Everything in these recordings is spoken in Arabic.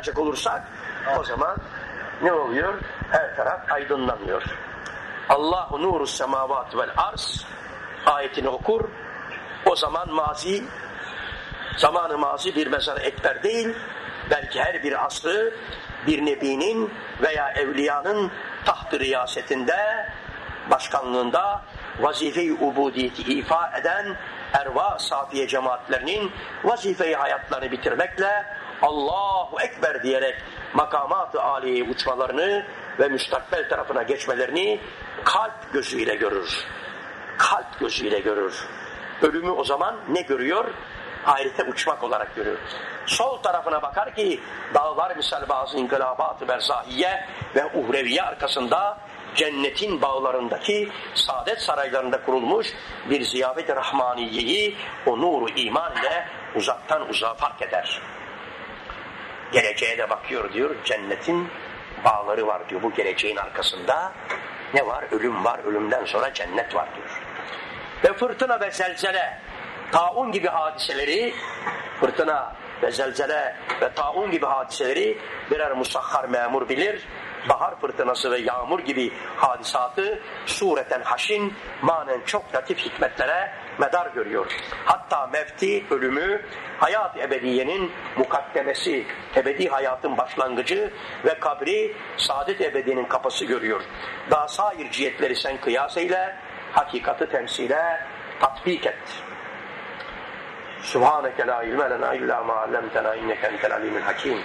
bakacak olursak o zaman ne oluyor? Her taraf aydınlanıyor. Allahu nuru semavat vel arz ayetini okur. O zaman mazi zamanı mazi bir mezar ekber değil belki her bir asrı bir nebinin veya evliyanın taht riyasetinde başkanlığında vazife-i ubudiyeti ifa eden erva safiye cemaatlerinin vazife-i hayatlarını bitirmekle Allahu Ekber diyerek makamat-ı aliye uçmalarını ve müstakbel tarafına geçmelerini kalp gözüyle görür. Kalp gözüyle görür. Ölümü o zaman ne görüyor? Ahirete uçmak olarak görüyor. Sol tarafına bakar ki dağlar misal bazı inkılabat-ı berzahiye ve uhreviye arkasında cennetin bağlarındaki saadet saraylarında kurulmuş bir ziyafet-i rahmaniyeyi o nuru iman ile uzaktan uzağa fark eder. Geleceğe de bakıyor diyor cennetin bağları var diyor bu geleceğin arkasında. Ne var? Ölüm var. Ölümden sonra cennet var diyor. Ve fırtına ve zelzele taun gibi hadiseleri fırtına ve zelzele ve taun gibi hadiseleri birer musahhar memur bilir bahar fırtınası ve yağmur gibi hadisatı sureten haşin manen çok latif hikmetlere medar görüyor. Hatta mevti ölümü hayat ebediyenin mukaddemesi, ebedi hayatın başlangıcı ve kabri saadet ebedinin kapısı görüyor. Daha sair cihetleri sen kıyas eyle, hakikati temsile tatbik et. Subhaneke la ilme lena illa ma allamtena inneke entel alimul hakim.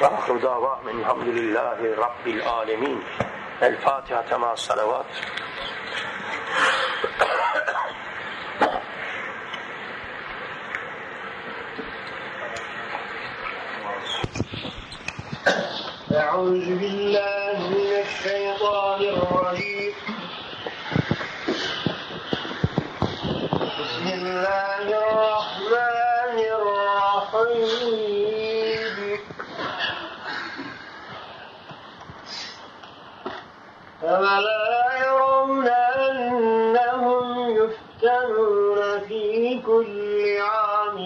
وآخر دعواهم الحمد لله رب العالمين. الفاتحة مع الصلوات. أعوذ بالله من الشيطان الرجيم. أفلا يرون أنهم يفتنون في كل عام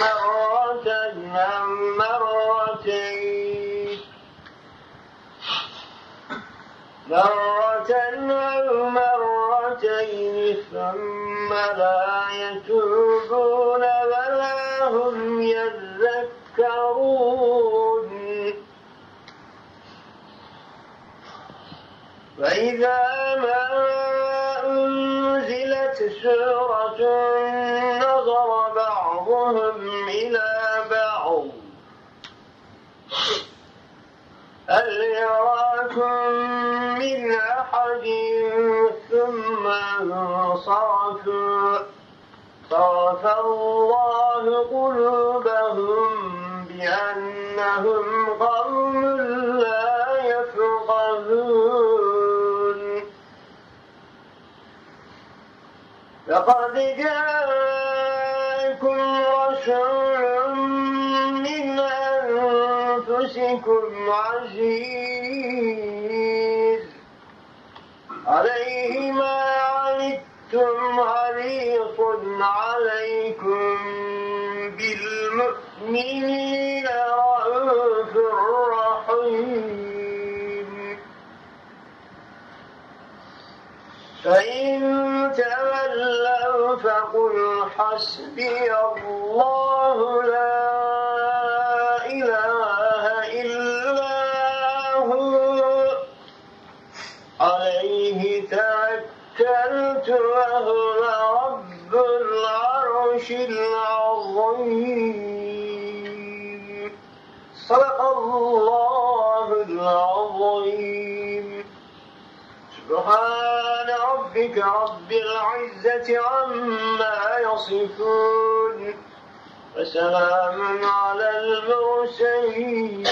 مرة أو مرتين مرة أو مرتين ثم لا يتوبون ولا هم يذكرون وإذا ما أنزلت سورة نظر بعضهم إلى بعض. هل يراكم من أحد ثم انصرفوا؟ صرف الله قلوبهم بأنهم قوم لقد جاءكم رسول من أنفسكم عزيز. عليه ما عنتم حريص عليكم بالمؤمنين رؤوف رحيم فإن تولوا فقل حسبي الله لا إله إلا هو. عليه توكلت وهو رب العرش العظيم. صدق الله سبحان ربك رب العزة عما يصفون. وسلام على المرسلين.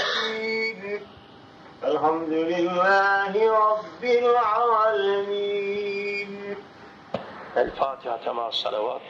الحمد لله رب العالمين. الفاتحة مع الصلوات.